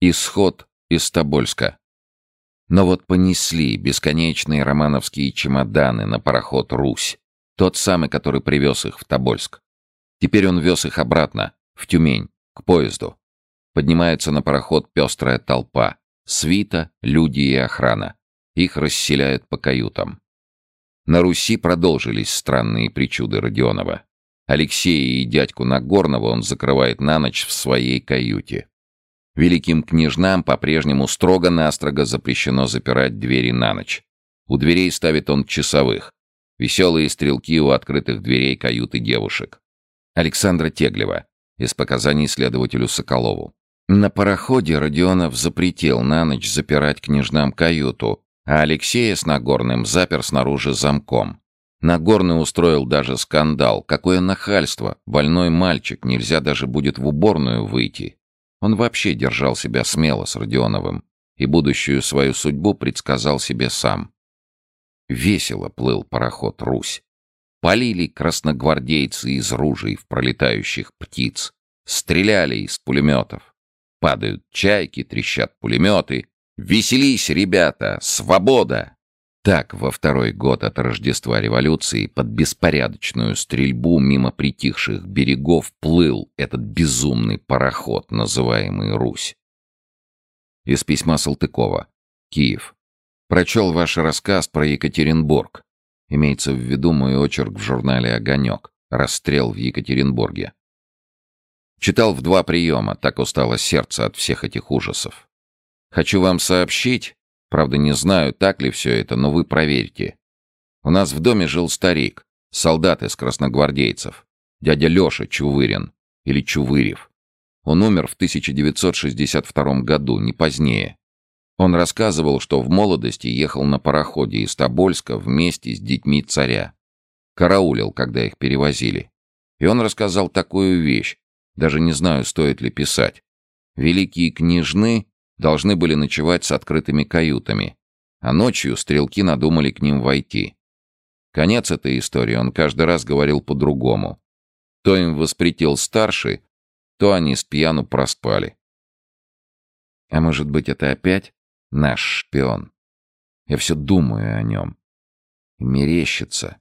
Исход из Тобольска. Но вот понесли бесконечные романовские чемоданы на пароход «Русь». Тот самый, который привез их в Тобольск. Теперь он вез их обратно, в Тюмень, к поезду. Поднимается на пароход пестрая толпа. Свита, люди и охрана. Их расселяют по каютам. На Руси продолжились странные причуды Родионова. Алексея и дядьку Нагорного он закрывает на ночь в своей каюте. Великим княжнам по-прежнему строго-настрого запрещено запирать двери на ночь. У дверей ставит он часовых. Веселые стрелки у открытых дверей каюты девушек. Александра Теглева. Из показаний следователю Соколову. На пароходе Родионов запретил на ночь запирать княжнам каюту, а Алексея с Нагорным запер снаружи замком. Нагорный устроил даже скандал. Какое нахальство! Больной мальчик, нельзя даже будет в уборную выйти. Он вообще держал себя смело с Родионовым и будущую свою судьбу предсказал себе сам. Весело плыл пароход «Русь». Полили красногвардейцы из ружей в пролетающих птиц. Стреляли из пулеметов. Падают чайки, трещат пулеметы. «Веселись, ребята! Свобода!» Так во второй год от Рождества революции под беспорядочную стрельбу мимо притихших берегов плыл этот безумный пароход, называемый «Русь». Из письма Салтыкова. Киев. Прочел ваш рассказ про Екатеринбург. Имеется в виду мой очерк в журнале «Огонек». Расстрел в Екатеринбурге. Читал в два приема, так устало сердце от всех этих ужасов. Хочу вам сообщить, Правда, не знаю, так ли все это, но вы проверьте. У нас в доме жил старик, солдат из красногвардейцев, дядя Леша Чувырин, или Чувырев. Он умер в 1962 году, не позднее. Он рассказывал, что в молодости ехал на пароходе из Тобольска вместе с детьми царя. Караулил, когда их перевозили. И он рассказал такую вещь, даже не знаю, стоит ли писать. Великие княжны должны были ночевать с открытыми каютами, а ночью стрелки надумали к ним войти. Конец этой истории он каждый раз говорил по-другому. То им воспретил старший, то они с пьяну проспали. А может быть, это опять наш шпион? Я все думаю о нем. Мерещится.